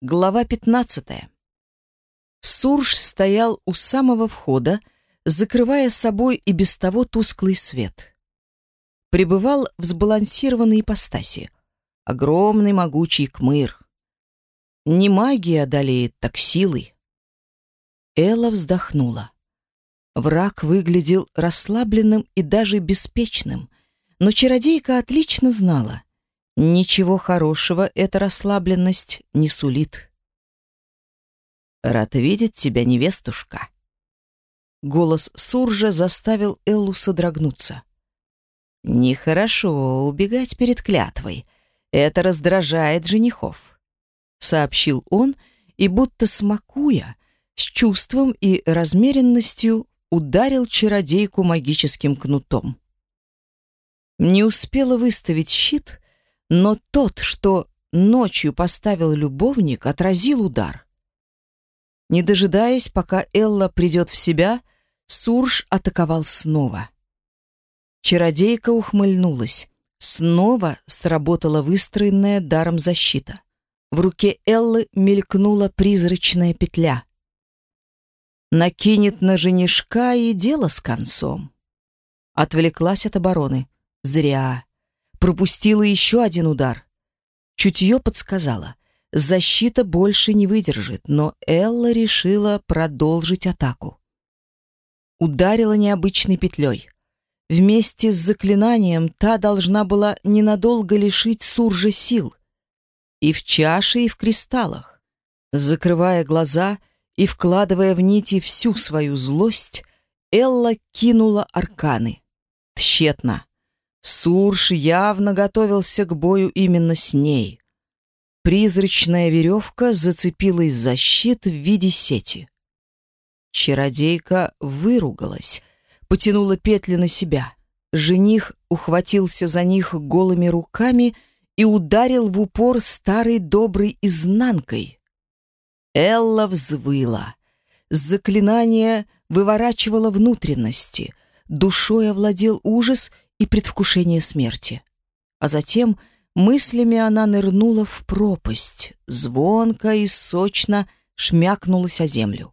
Глава 15. Сурж стоял у самого входа, закрывая собой и без того тусклый свет. Пребывал в сбалансированной ипостаси. Огромный могучий кмыр. Не магия одолеет, так силой. Элла вздохнула. Враг выглядел расслабленным и даже беспечным, но чародейка отлично знала, Ничего хорошего эта расслабленность не сулит. «Рад видеть тебя, невестушка!» Голос Суржа заставил Эллу содрогнуться. «Нехорошо убегать перед клятвой. Это раздражает женихов», — сообщил он, и будто смакуя, с чувством и размеренностью ударил чародейку магическим кнутом. Не успела выставить щит, но тот, что ночью поставил любовник, отразил удар. Не дожидаясь, пока Элла придет в себя, Сурж атаковал снова. Чародейка ухмыльнулась. Снова сработала выстроенная даром защита. В руке Эллы мелькнула призрачная петля. Накинет на женишка и дело с концом. Отвлеклась от обороны. Зря пропустила еще один удар. Чутье подсказала. Защита больше не выдержит, но Элла решила продолжить атаку. Ударила необычной петлей. Вместе с заклинанием та должна была ненадолго лишить Суржа сил. И в чаше, и в кристаллах. Закрывая глаза и вкладывая в нити всю свою злость, Элла кинула арканы. Тщетно. Сурж явно готовился к бою именно с ней. Призрачная веревка зацепилась за щит в виде сети. Чародейка выругалась, потянула петли на себя. Жених ухватился за них голыми руками и ударил в упор старой доброй изнанкой. Элла взвыла. Заклинание выворачивало внутренности. Душой овладел ужас — и предвкушение смерти. А затем мыслями она нырнула в пропасть, звонко и сочно шмякнулась о землю.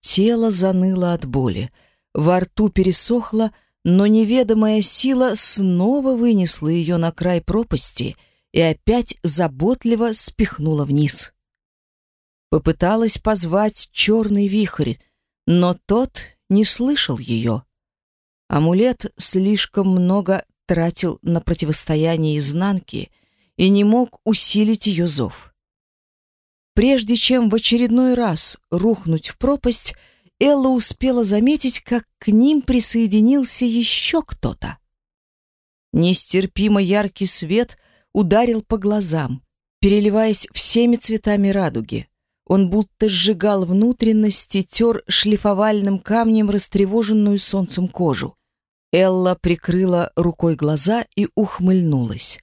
Тело заныло от боли, во рту пересохло, но неведомая сила снова вынесла ее на край пропасти и опять заботливо спихнула вниз. Попыталась позвать черный вихрь, но тот не слышал ее. Амулет слишком много тратил на противостояние изнанки и не мог усилить ее зов. Прежде чем в очередной раз рухнуть в пропасть, Элла успела заметить, как к ним присоединился еще кто-то. Нестерпимо яркий свет ударил по глазам, переливаясь всеми цветами радуги. Он будто сжигал внутренности, тер шлифовальным камнем растревоженную солнцем кожу. Элла прикрыла рукой глаза и ухмыльнулась.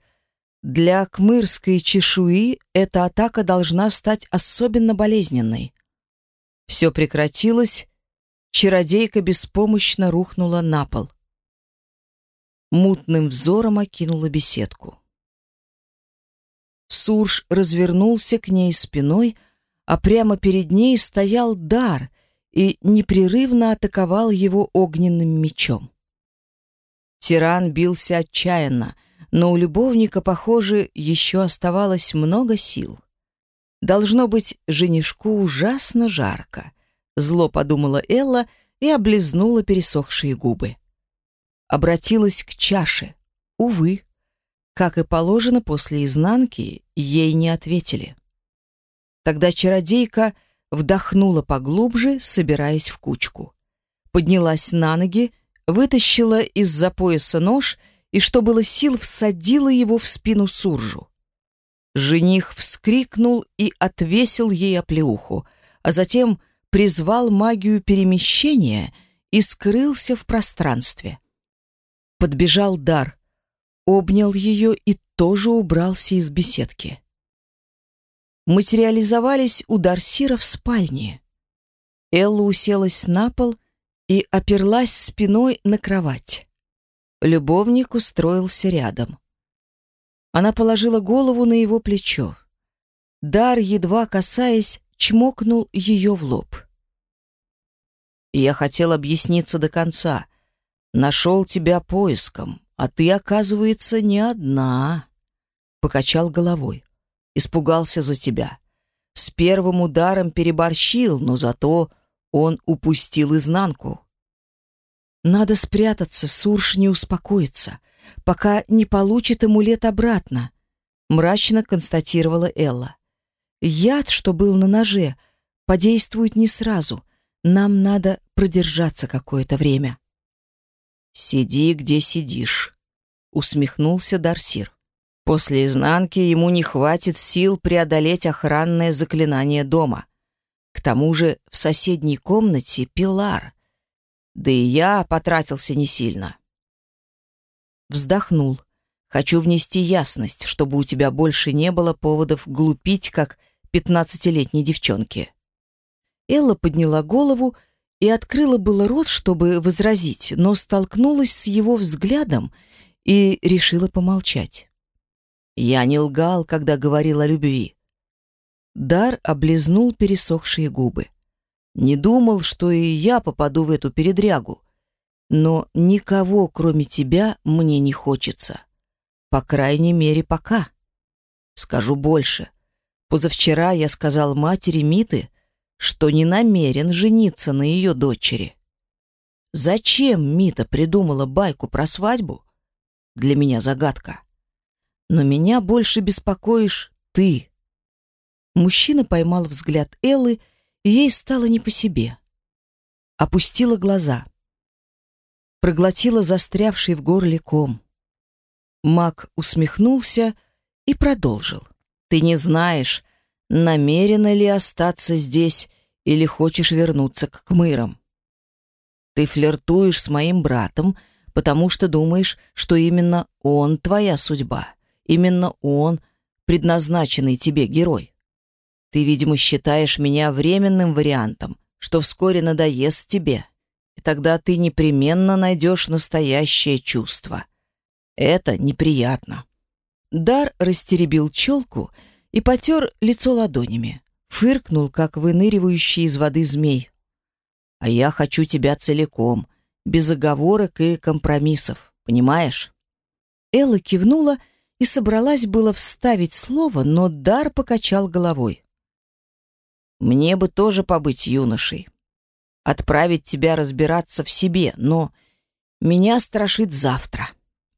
Для кмырской чешуи эта атака должна стать особенно болезненной. Все прекратилось, чародейка беспомощно рухнула на пол. Мутным взором окинула беседку. Сурж развернулся к ней спиной, а прямо перед ней стоял дар и непрерывно атаковал его огненным мечом. Тиран бился отчаянно, но у любовника, похоже, еще оставалось много сил. Должно быть, женишку ужасно жарко. Зло подумала Элла и облизнула пересохшие губы. Обратилась к чаше. Увы, как и положено после изнанки, ей не ответили. Тогда чародейка вдохнула поглубже, собираясь в кучку. Поднялась на ноги вытащила из-за пояса нож и, что было сил, всадила его в спину Суржу. Жених вскрикнул и отвесил ей оплеуху, а затем призвал магию перемещения и скрылся в пространстве. Подбежал Дар, обнял ее и тоже убрался из беседки. Материализовались у Дарсира в спальне. Элла уселась на пол и оперлась спиной на кровать. Любовник устроился рядом. Она положила голову на его плечо. Дар, едва касаясь, чмокнул ее в лоб. «Я хотел объясниться до конца. Нашел тебя поиском, а ты, оказывается, не одна». Покачал головой. Испугался за тебя. С первым ударом переборщил, но зато он упустил изнанку. Надо спрятаться, Сурш не успокоится, пока не получит амулет обратно, мрачно констатировала Элла. Яд, что был на ноже, подействует не сразу. Нам надо продержаться какое-то время. Сиди, где сидишь, усмехнулся Дарсир. После изнанки ему не хватит сил преодолеть охранное заклинание дома. К тому же в соседней комнате пилар. Да и я потратился не сильно. Вздохнул. Хочу внести ясность, чтобы у тебя больше не было поводов глупить, как пятнадцатилетней девчонки. Элла подняла голову и открыла было рот, чтобы возразить, но столкнулась с его взглядом и решила помолчать. Я не лгал, когда говорил о любви. Дар облизнул пересохшие губы. Не думал, что и я попаду в эту передрягу. Но никого, кроме тебя, мне не хочется. По крайней мере, пока. Скажу больше. Позавчера я сказал матери Миты, что не намерен жениться на ее дочери. Зачем Мита придумала байку про свадьбу? Для меня загадка. Но меня больше беспокоишь ты. Мужчина поймал взгляд Эллы, и ей стало не по себе. Опустила глаза. Проглотила застрявший в горле ком. Мак усмехнулся и продолжил. «Ты не знаешь, намерена ли остаться здесь или хочешь вернуться к Кмырам. Ты флиртуешь с моим братом, потому что думаешь, что именно он твоя судьба. Именно он предназначенный тебе герой. Ты, видимо, считаешь меня временным вариантом, что вскоре надоест тебе, и тогда ты непременно найдешь настоящее чувство. Это неприятно. Дар растеребил челку и потер лицо ладонями, фыркнул, как выныривающий из воды змей. «А я хочу тебя целиком, без оговорок и компромиссов, понимаешь?» Элла кивнула и собралась было вставить слово, но Дар покачал головой. «Мне бы тоже побыть юношей, отправить тебя разбираться в себе, но меня страшит завтра.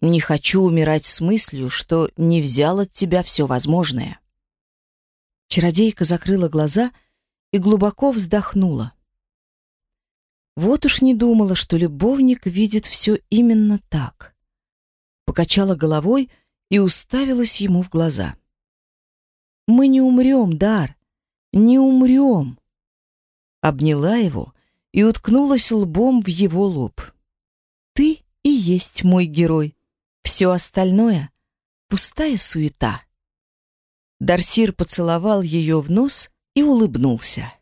Не хочу умирать с мыслью, что не взял от тебя все возможное». Чародейка закрыла глаза и глубоко вздохнула. Вот уж не думала, что любовник видит все именно так. Покачала головой и уставилась ему в глаза. «Мы не умрем, Дар, не умрем!» Обняла его и уткнулась лбом в его лоб. «Ты и есть мой герой. Все остальное — пустая суета». Дарсир поцеловал ее в нос и улыбнулся.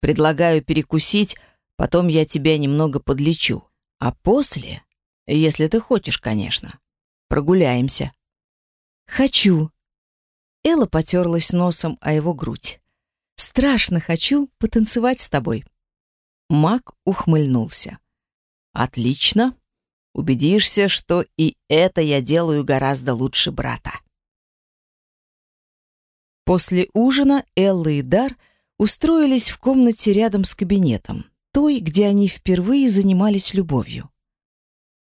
«Предлагаю перекусить, потом я тебя немного подлечу, а после, если ты хочешь, конечно, прогуляемся». «Хочу». Элла потерлась носом о его грудь. «Страшно хочу потанцевать с тобой». Мак ухмыльнулся. «Отлично. Убедишься, что и это я делаю гораздо лучше брата». После ужина Элла и Дар устроились в комнате рядом с кабинетом, той, где они впервые занимались любовью.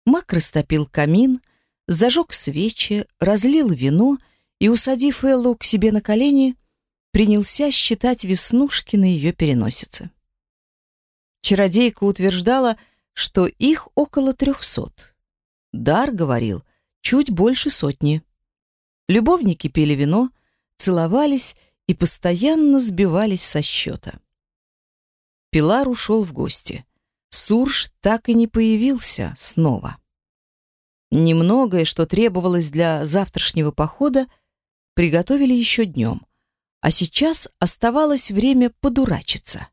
Мак растопил камин, зажег свечи, разлил вино и, усадив Эллу к себе на колени, принялся считать веснушки на ее переносице. Чародейка утверждала, что их около трехсот. Дар говорил, чуть больше сотни. Любовники пили вино, целовались и постоянно сбивались со счета. Пилар ушел в гости. Сурж так и не появился снова. Немногое, что требовалось для завтрашнего похода, приготовили еще днем, а сейчас оставалось время подурачиться.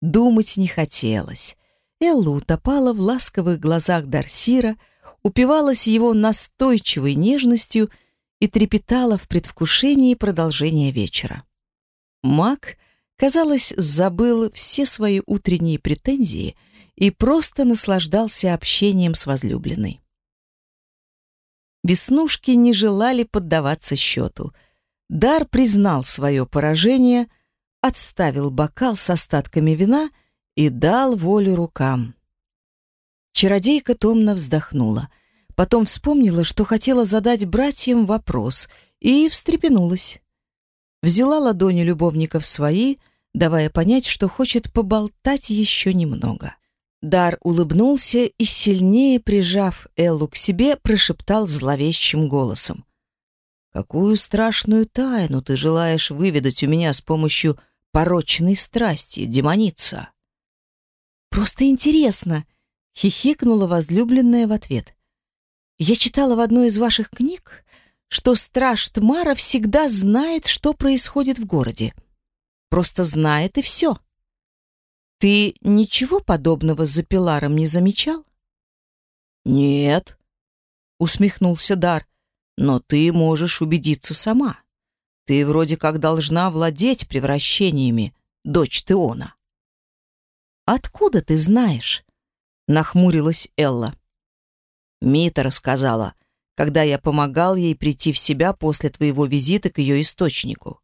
Думать не хотелось. Элла утопала в ласковых глазах Дарсира, упивалась его настойчивой нежностью и трепетала в предвкушении продолжения вечера. Мак, казалось, забыл все свои утренние претензии и просто наслаждался общением с возлюбленной. Веснушки не желали поддаваться счету. Дар признал свое поражение, отставил бокал с остатками вина и дал волю рукам. Чародейка томно вздохнула, потом вспомнила, что хотела задать братьям вопрос, и встрепенулась. Взяла ладони любовника в свои, давая понять, что хочет поболтать еще немного. Дар улыбнулся и, сильнее прижав Эллу к себе, прошептал зловещим голосом. «Какую страшную тайну ты желаешь выведать у меня с помощью порочной страсти, демоница?» «Просто интересно!» — хихикнула возлюбленная в ответ. «Я читала в одной из ваших книг, что страж Тмара всегда знает, что происходит в городе. Просто знает и все». Ты ничего подобного за Пиларом не замечал? Нет, усмехнулся Дар. Но ты можешь убедиться сама. Ты вроде как должна владеть превращениями, дочь Теона. Откуда ты знаешь? нахмурилась Элла. Мита рассказала, когда я помогал ей прийти в себя после твоего визита к ее источнику.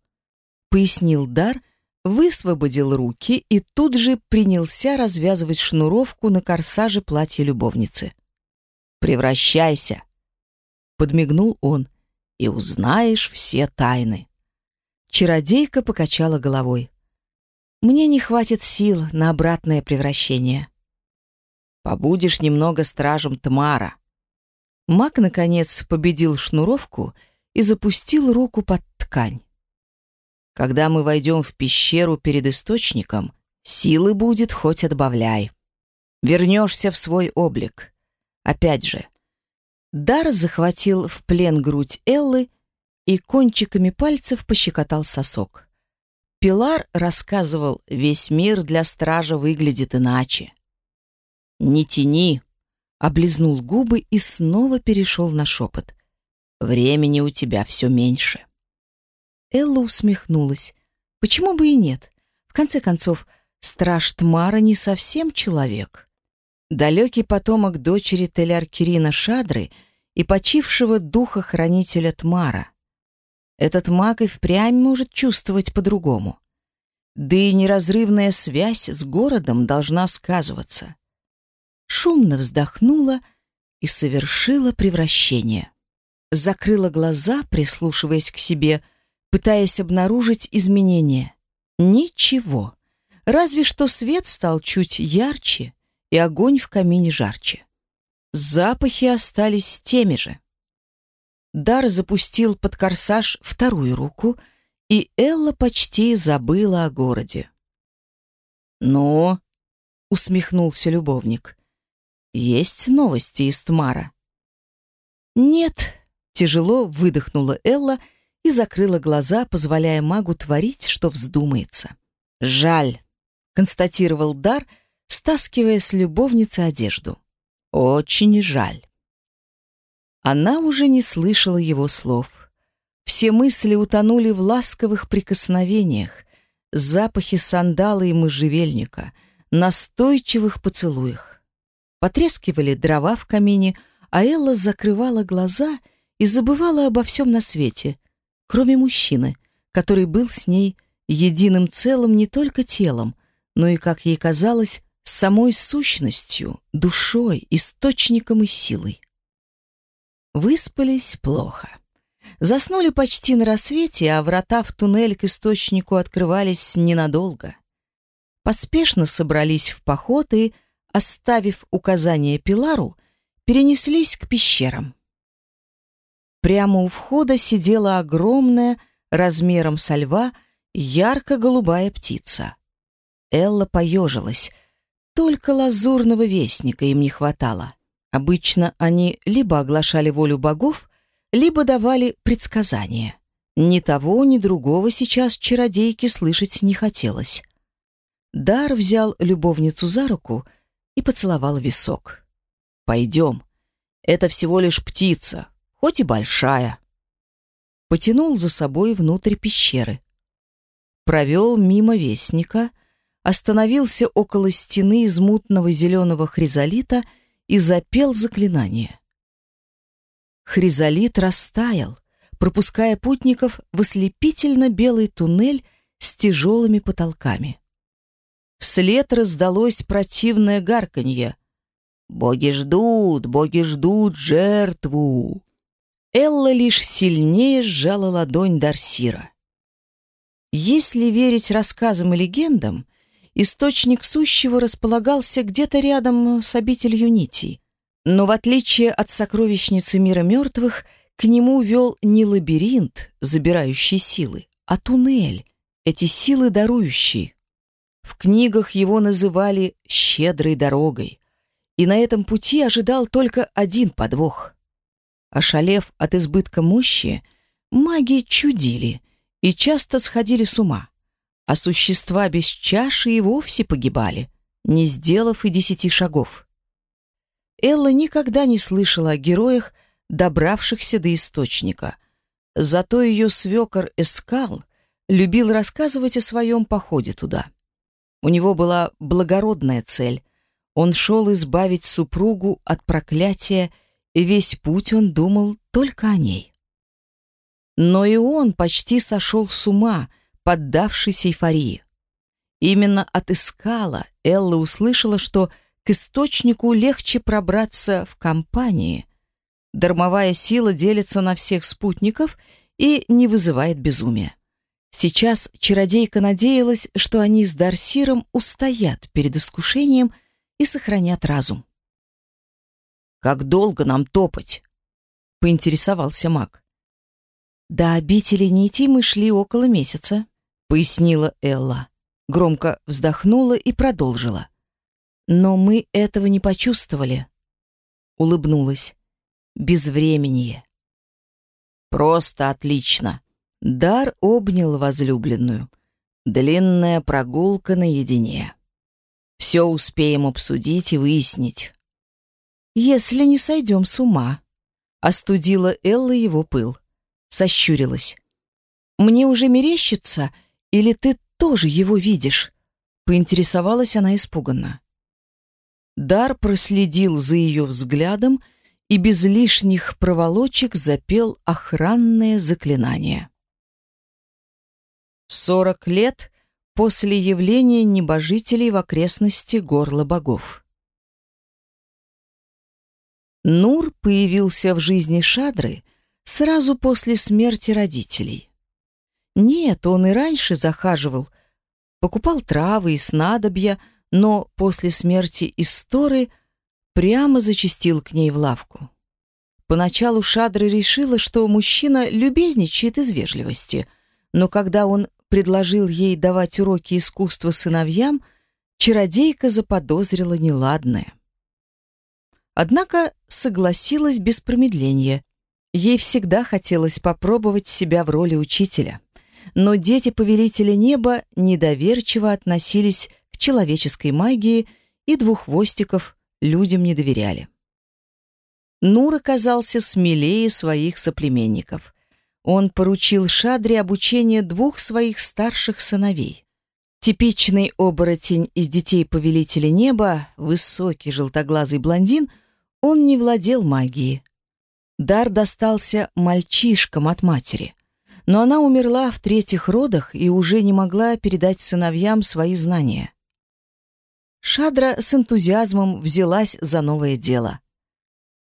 Пояснил Дар, высвободил руки и тут же принялся развязывать шнуровку на корсаже платья любовницы. «Превращайся!» — подмигнул он, — «и узнаешь все тайны». Чародейка покачала головой. «Мне не хватит сил на обратное превращение». «Побудешь немного стражем Тмара». Маг, наконец, победил шнуровку и запустил руку под ткань. Когда мы войдем в пещеру перед источником, силы будет хоть отбавляй. Вернешься в свой облик. Опять же, Дар захватил в плен грудь Эллы и кончиками пальцев пощекотал сосок. Пилар рассказывал, весь мир для стража выглядит иначе. «Не тяни!» — облизнул губы и снова перешел на шепот. «Времени у тебя все меньше». Элла усмехнулась. Почему бы и нет? В конце концов, страж Тмара не совсем человек. Далекий потомок дочери Теляркирина Шадры и почившего духа-хранителя Тмара. Этот маг и впрямь может чувствовать по-другому. Да и неразрывная связь с городом должна сказываться. Шумно вздохнула и совершила превращение. Закрыла глаза, прислушиваясь к себе, — пытаясь обнаружить изменения. Ничего. Разве что свет стал чуть ярче и огонь в камине жарче. Запахи остались теми же. Дар запустил под корсаж вторую руку, и Элла почти забыла о городе. «Ну?» — усмехнулся любовник. «Есть новости из Тмара?» «Нет», — тяжело выдохнула Элла, — и закрыла глаза, позволяя магу творить, что вздумается. «Жаль», — констатировал Дар, стаскивая с любовницы одежду. «Очень жаль». Она уже не слышала его слов. Все мысли утонули в ласковых прикосновениях, запахе сандала и можжевельника, настойчивых поцелуях. Потрескивали дрова в камине, а Элла закрывала глаза и забывала обо всем на свете — кроме мужчины, который был с ней единым целым не только телом, но и, как ей казалось, самой сущностью, душой, источником и силой. Выспались плохо. Заснули почти на рассвете, а врата в туннель к источнику открывались ненадолго. Поспешно собрались в поход и, оставив указание Пилару, перенеслись к пещерам. Прямо у входа сидела огромная, размером со льва, ярко-голубая птица. Элла поежилась. Только лазурного вестника им не хватало. Обычно они либо оглашали волю богов, либо давали предсказания. Ни того, ни другого сейчас чародейке слышать не хотелось. Дар взял любовницу за руку и поцеловал висок. «Пойдем. Это всего лишь птица хоть и большая. потянул за собой внутрь пещеры. Провел мимо вестника, остановился около стены из мутного зеленого хризолита и запел заклинание. Хризолит растаял, пропуская путников в ослепительно белый туннель с тяжелыми потолками. Вслед раздалось противное гарканье. «Боги ждут, боги ждут жертву!» Элла лишь сильнее сжала ладонь Дарсира. Если верить рассказам и легендам, источник сущего располагался где-то рядом с обителью нитей. Но в отличие от сокровищницы мира мертвых, к нему вел не лабиринт, забирающий силы, а туннель, эти силы дарующие. В книгах его называли «щедрой дорогой», и на этом пути ожидал только один подвох — Ошалев от избытка мощи, маги чудили и часто сходили с ума, а существа без чаши и вовсе погибали, не сделав и десяти шагов. Элла никогда не слышала о героях, добравшихся до источника. Зато ее свекор Эскал любил рассказывать о своем походе туда. У него была благородная цель. Он шел избавить супругу от проклятия и весь путь он думал только о ней. Но и он почти сошел с ума, поддавшись эйфории. Именно от Искала Элла услышала, что к источнику легче пробраться в компании. Дармовая сила делится на всех спутников и не вызывает безумия. Сейчас чародейка надеялась, что они с Дарсиром устоят перед искушением и сохранят разум. Как долго нам топать? Поинтересовался маг. До обители нити мы шли около месяца, пояснила Элла. Громко вздохнула и продолжила. Но мы этого не почувствовали. Улыбнулась. Безвременье. Просто отлично. Дар обнял возлюбленную. Длинная прогулка наедине. Все успеем обсудить и выяснить если не сойдем с ума. Остудила Элла его пыл. Сощурилась. Мне уже мерещится, или ты тоже его видишь? Поинтересовалась она испуганно. Дар проследил за ее взглядом и без лишних проволочек запел охранное заклинание. Сорок лет после явления небожителей в окрестности горла богов. Нур появился в жизни Шадры сразу после смерти родителей. Нет, он и раньше захаживал, покупал травы и снадобья, но после смерти Исторы прямо зачастил к ней в лавку. Поначалу Шадра решила, что мужчина любезничает из вежливости, но когда он предложил ей давать уроки искусства сыновьям, чародейка заподозрила неладное. Однако согласилась без промедления. Ей всегда хотелось попробовать себя в роли учителя. Но дети повелителя неба недоверчиво относились к человеческой магии и двуххвостиков людям не доверяли. Нур оказался смелее своих соплеменников. Он поручил Шадре обучение двух своих старших сыновей. Типичный оборотень из детей повелителя неба, высокий желтоглазый блондин — он не владел магией. Дар достался мальчишкам от матери, но она умерла в третьих родах и уже не могла передать сыновьям свои знания. Шадра с энтузиазмом взялась за новое дело.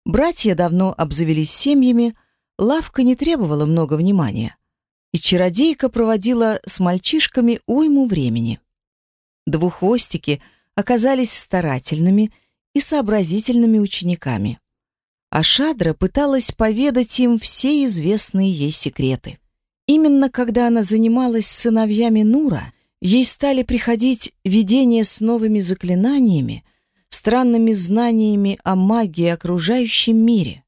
Братья давно обзавелись семьями, лавка не требовала много внимания, и чародейка проводила с мальчишками уйму времени. Двуххвостики оказались старательными и сообразительными учениками. А Шадра пыталась поведать им все известные ей секреты. Именно когда она занималась сыновьями Нура, ей стали приходить видения с новыми заклинаниями, странными знаниями о магии окружающем мире.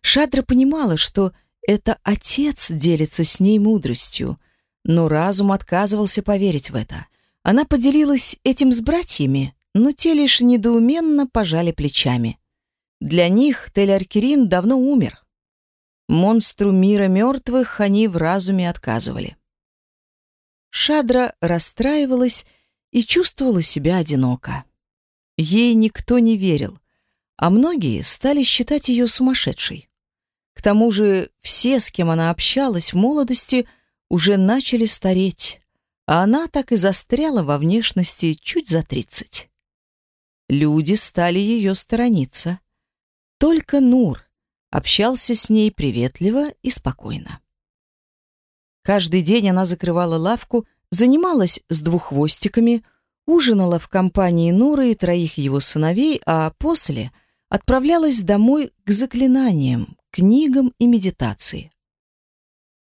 Шадра понимала, что это отец делится с ней мудростью, но разум отказывался поверить в это. Она поделилась этим с братьями, но те лишь недоуменно пожали плечами. Для них Тель-Аркерин давно умер. Монстру мира мертвых они в разуме отказывали. Шадра расстраивалась и чувствовала себя одиноко. Ей никто не верил, а многие стали считать ее сумасшедшей. К тому же все, с кем она общалась в молодости, уже начали стареть, а она так и застряла во внешности чуть за тридцать. Люди стали ее сторониться. Только Нур общался с ней приветливо и спокойно. Каждый день она закрывала лавку, занималась с двуххвостиками, ужинала в компании Нуры и троих его сыновей, а после отправлялась домой к заклинаниям, книгам и медитации.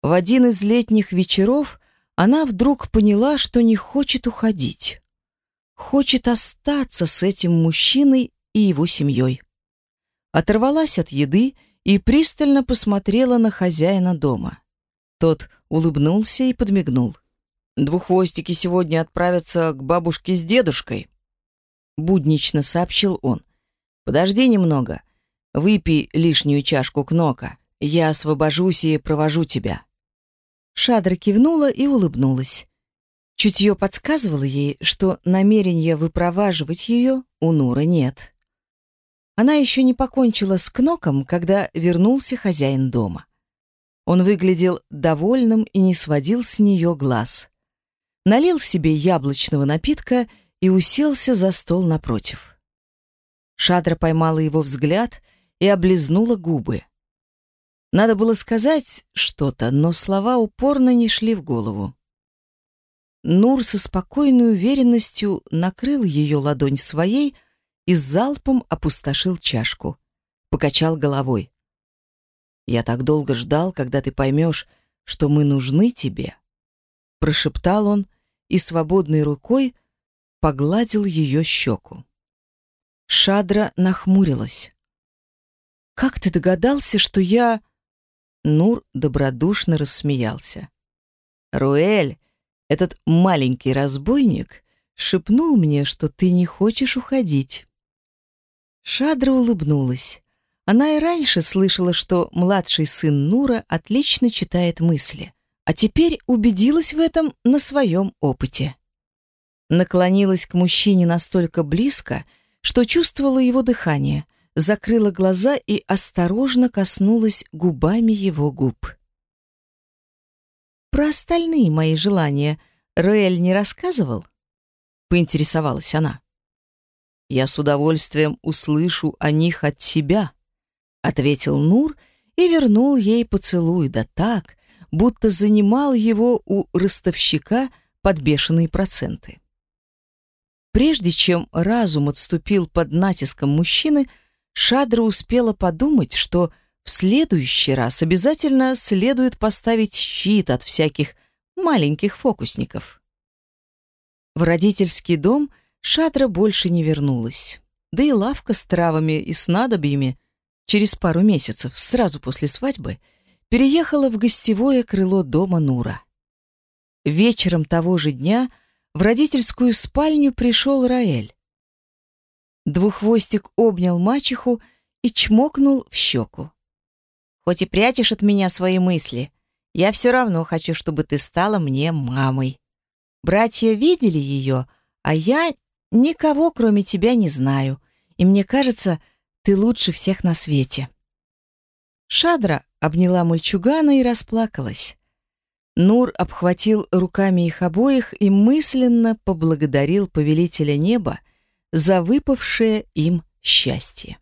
В один из летних вечеров она вдруг поняла, что не хочет уходить. Хочет остаться с этим мужчиной и его семьей. Оторвалась от еды и пристально посмотрела на хозяина дома. Тот улыбнулся и подмигнул. «Двуххвостики сегодня отправятся к бабушке с дедушкой», — буднично сообщил он. «Подожди немного. Выпей лишнюю чашку кнока. Я освобожусь и провожу тебя». Шадра кивнула и улыбнулась. Чутье подсказывало ей, что намерения выпроваживать ее у Нуры нет. Она еще не покончила с кноком, когда вернулся хозяин дома. Он выглядел довольным и не сводил с нее глаз. Налил себе яблочного напитка и уселся за стол напротив. Шадра поймала его взгляд и облизнула губы. Надо было сказать что-то, но слова упорно не шли в голову. Нур со спокойной уверенностью накрыл ее ладонь своей и залпом опустошил чашку. Покачал головой. «Я так долго ждал, когда ты поймешь, что мы нужны тебе», прошептал он и свободной рукой погладил ее щеку. Шадра нахмурилась. «Как ты догадался, что я...» Нур добродушно рассмеялся. «Руэль, этот маленький разбойник, шепнул мне, что ты не хочешь уходить». Шадра улыбнулась. Она и раньше слышала, что младший сын Нура отлично читает мысли, а теперь убедилась в этом на своем опыте. Наклонилась к мужчине настолько близко, что чувствовала его дыхание — закрыла глаза и осторожно коснулась губами его губ. «Про остальные мои желания Роэль не рассказывал?» — поинтересовалась она. «Я с удовольствием услышу о них от тебя», — ответил Нур и вернул ей поцелуй, да так, будто занимал его у ростовщика под бешеные проценты. Прежде чем разум отступил под натиском мужчины, Шадра успела подумать, что в следующий раз обязательно следует поставить щит от всяких маленьких фокусников. В родительский дом Шадра больше не вернулась. Да и лавка с травами и снадобьями через пару месяцев, сразу после свадьбы, переехала в гостевое крыло дома Нура. Вечером того же дня в родительскую спальню пришел Раэль. Двуххвостик обнял мачеху и чмокнул в щеку. «Хоть и прячешь от меня свои мысли, я все равно хочу, чтобы ты стала мне мамой. Братья видели ее, а я никого, кроме тебя, не знаю, и мне кажется, ты лучше всех на свете». Шадра обняла мальчугана и расплакалась. Нур обхватил руками их обоих и мысленно поблагодарил повелителя неба за выпавшее им счастье.